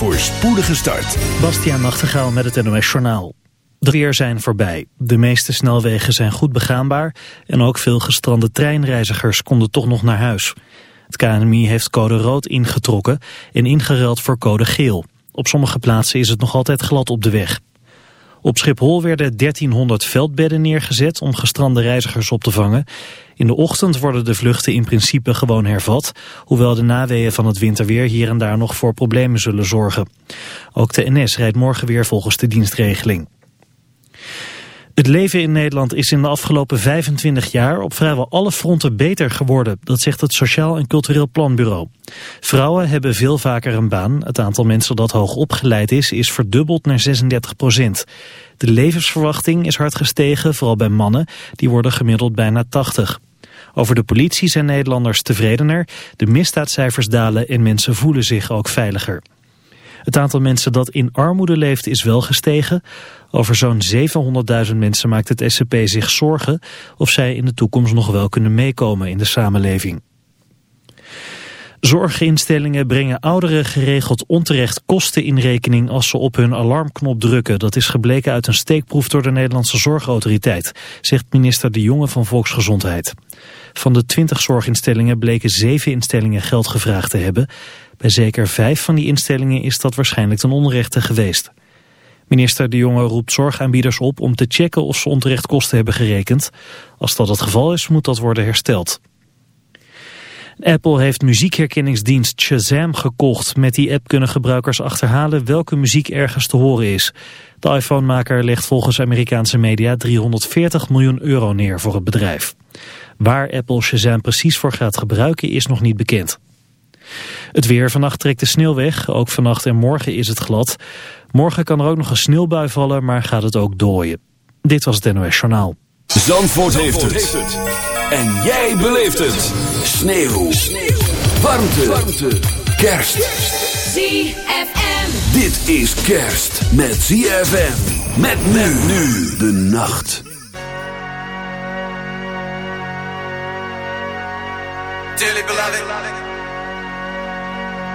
voor spoedige start. Bastiaan Nachtegaal met het NOS Journaal. De weer zijn voorbij. De meeste snelwegen zijn goed begaanbaar... en ook veel gestrande treinreizigers konden toch nog naar huis. Het KNMI heeft code rood ingetrokken en ingeruild voor code geel. Op sommige plaatsen is het nog altijd glad op de weg. Op Schiphol werden 1300 veldbedden neergezet om gestrande reizigers op te vangen. In de ochtend worden de vluchten in principe gewoon hervat, hoewel de naweeën van het winterweer hier en daar nog voor problemen zullen zorgen. Ook de NS rijdt morgen weer volgens de dienstregeling. Het leven in Nederland is in de afgelopen 25 jaar op vrijwel alle fronten beter geworden. Dat zegt het Sociaal en Cultureel Planbureau. Vrouwen hebben veel vaker een baan. Het aantal mensen dat hoog opgeleid is, is verdubbeld naar 36 procent. De levensverwachting is hard gestegen, vooral bij mannen. Die worden gemiddeld bijna 80. Over de politie zijn Nederlanders tevredener. De misdaadcijfers dalen en mensen voelen zich ook veiliger. Het aantal mensen dat in armoede leeft is wel gestegen. Over zo'n 700.000 mensen maakt het SCP zich zorgen of zij in de toekomst nog wel kunnen meekomen in de samenleving. Zorginstellingen brengen ouderen geregeld onterecht kosten in rekening als ze op hun alarmknop drukken. Dat is gebleken uit een steekproef door de Nederlandse Zorgautoriteit, zegt minister De Jonge van Volksgezondheid. Van de 20 zorginstellingen bleken zeven instellingen geld gevraagd te hebben. Bij zeker vijf van die instellingen is dat waarschijnlijk ten onrechte geweest. Minister De Jonge roept zorgaanbieders op om te checken of ze onterecht kosten hebben gerekend. Als dat het geval is, moet dat worden hersteld. Apple heeft muziekherkenningsdienst Shazam gekocht. Met die app kunnen gebruikers achterhalen welke muziek ergens te horen is. De iPhone-maker legt volgens Amerikaanse media 340 miljoen euro neer voor het bedrijf. Waar Apple Shazam precies voor gaat gebruiken is nog niet bekend. Het weer. Vannacht trekt de sneeuw weg. Ook vannacht en morgen is het glad. Morgen kan er ook nog een sneeuwbui vallen, maar gaat het ook dooien. Dit was het NOS Journaal. Zandvoort, heeft, het. En jij beleeft het. Sneeuw. Sneeuw. Warmte. Warmte. Kerst. ZFM. Dit is kerst met ZFM. Met men nu de nacht. Dearly beloved,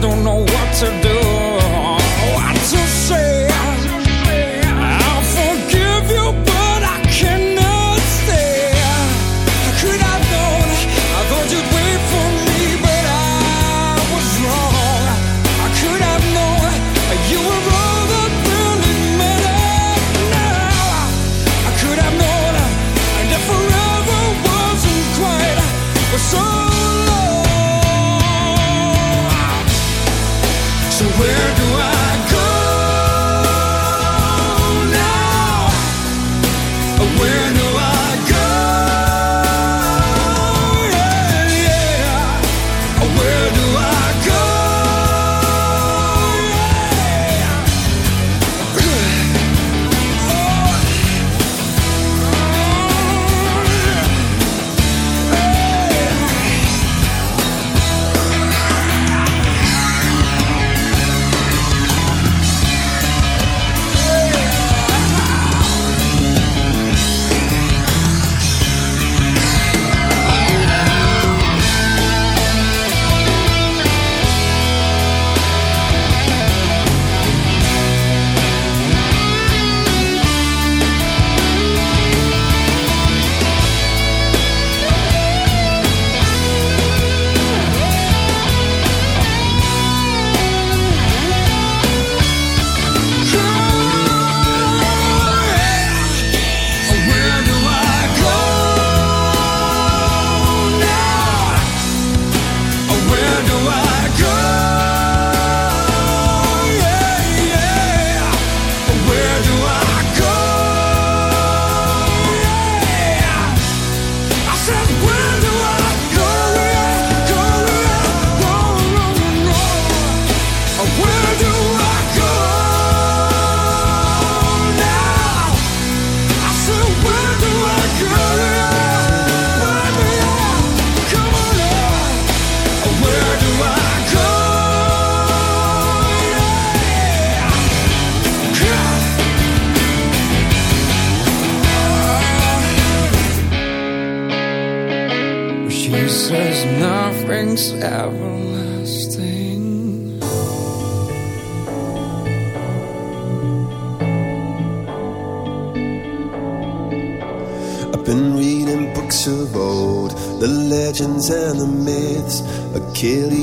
don't know what to do,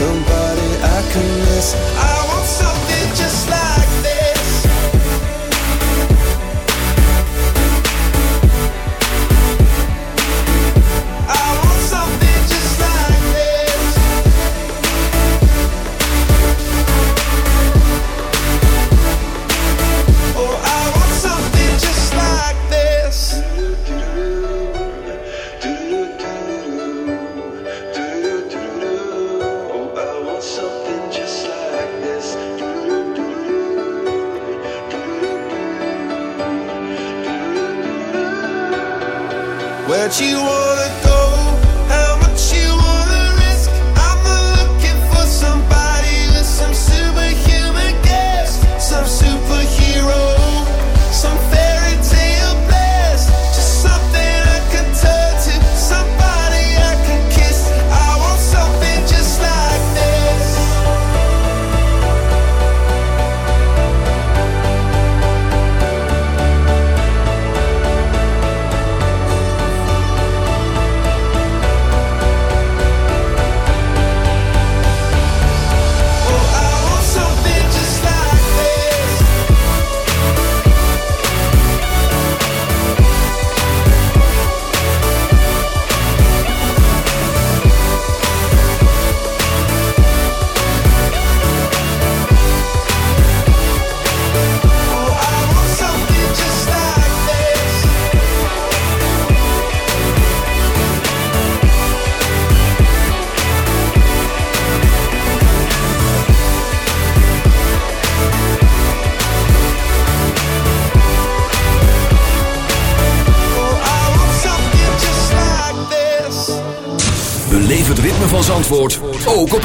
Somebody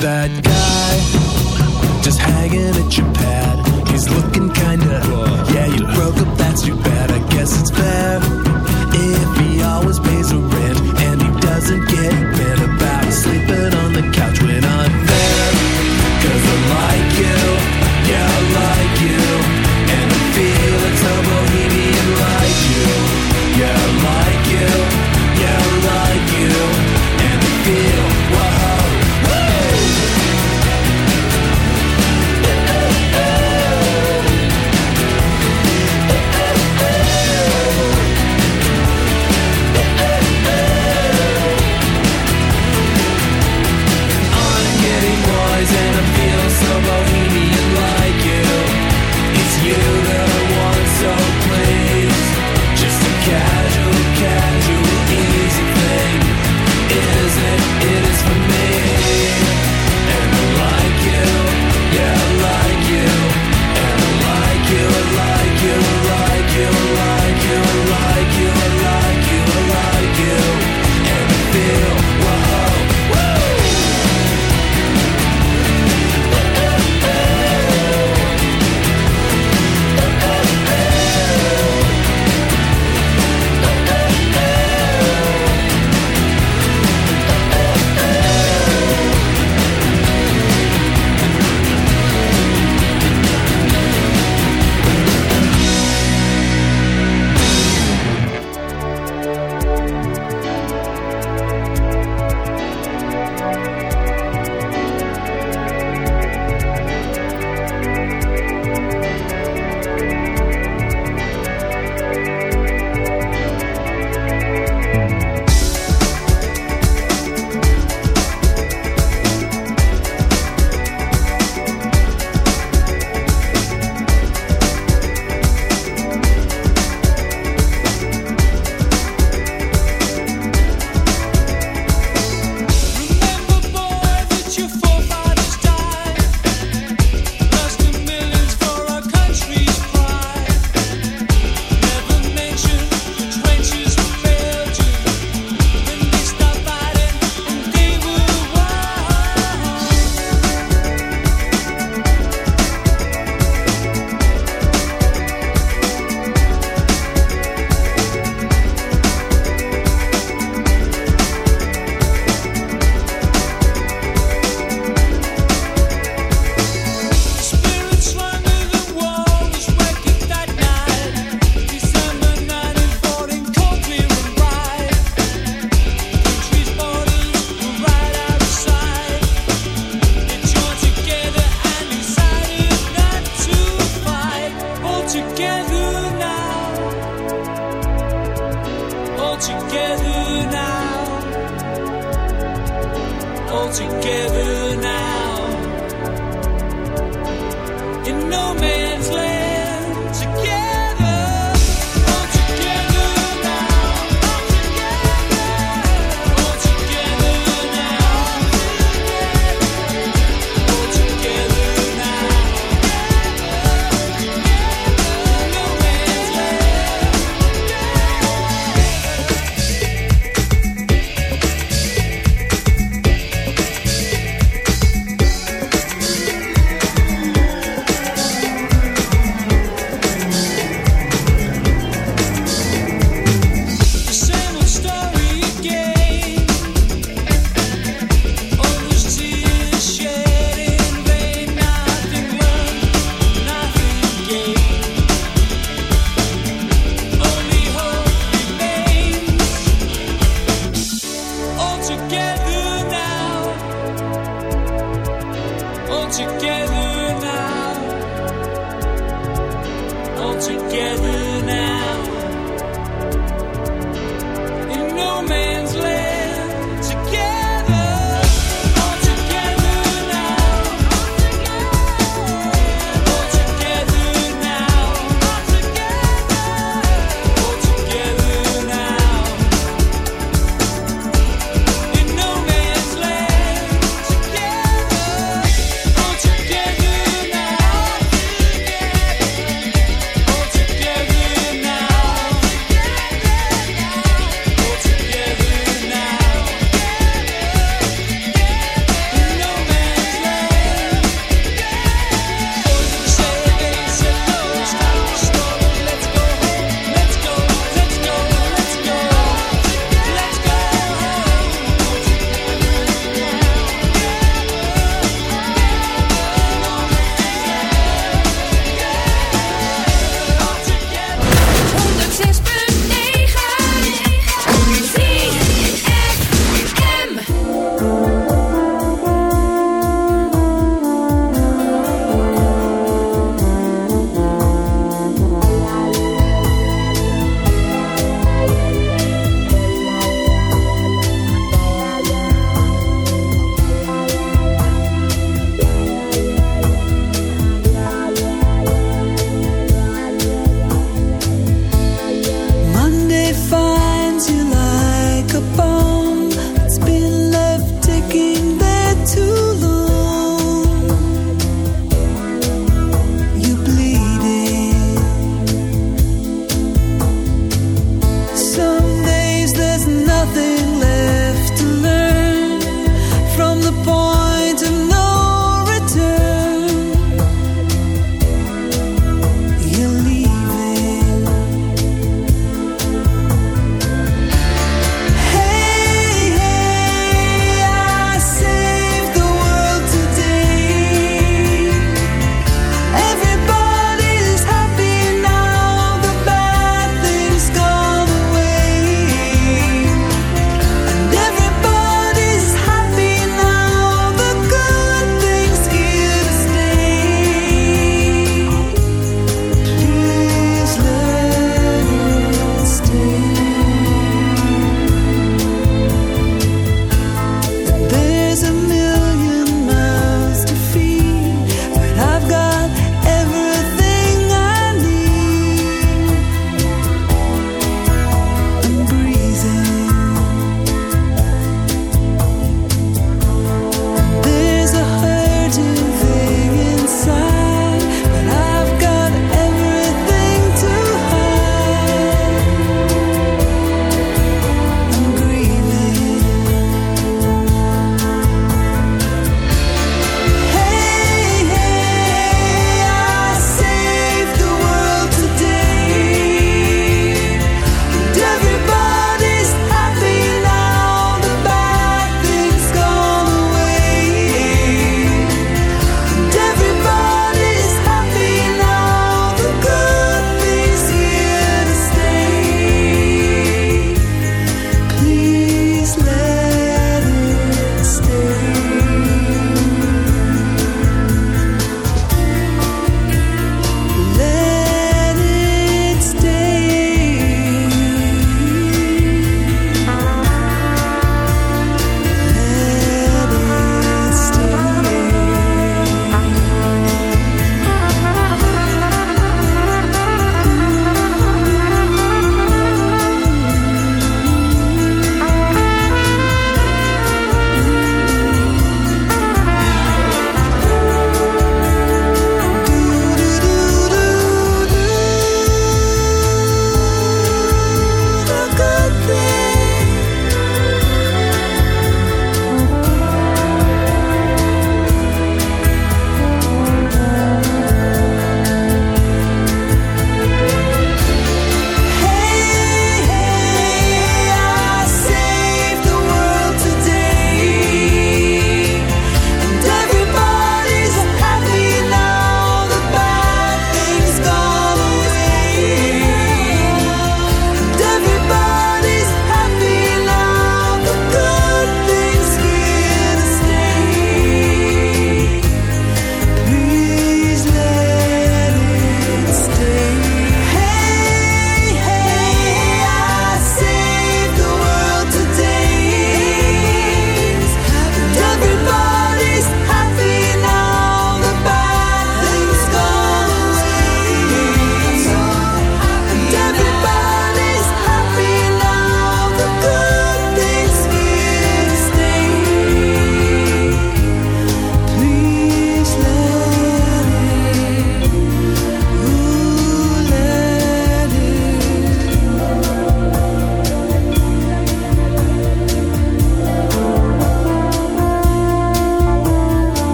that guy just hanging at your pad.